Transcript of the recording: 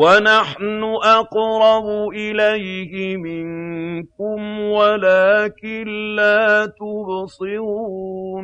وَنَحْنُ أَقْرَبُ إِلَيْهِ مِنكُمْ وَلَٰكِن لَّا تُبْصِرُونَ